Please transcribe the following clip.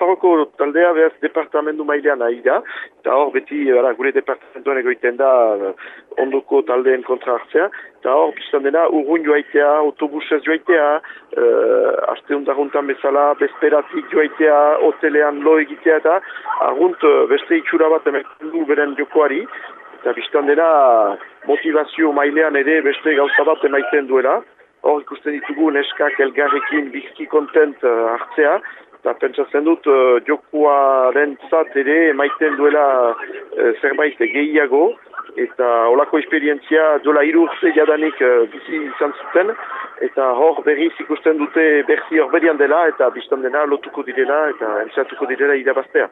Nafarroko taldea behaz departamendu mailean nahi da, eta hor beti ara, gure departamentuan egoiten da ondoko taldeen kontra hartzea, eta hor biztan dena urgun joaitea, autobusez joaitea, uh, aste undarruntan bezala, bezperatik joaitea, hotelean lo egitea eta argunt beste itxura bat emekendu beren jokoari, eta biztan dena motivazio mailean ere beste gauza bat emaiten duela, hor ikusten ditugu neskak elgarrekin bizki kontent uh, eta pentsatzen dut uh, jokuaren zat ere emaiten duela uh, zerbait gehiago, eta olako esperientzia dola irurze jadanik uh, bizi izan zuten, eta hor berriz ikusten dute berzi hor dela, eta biztan dena lotuko direla, eta entzatuko direla irabaztea.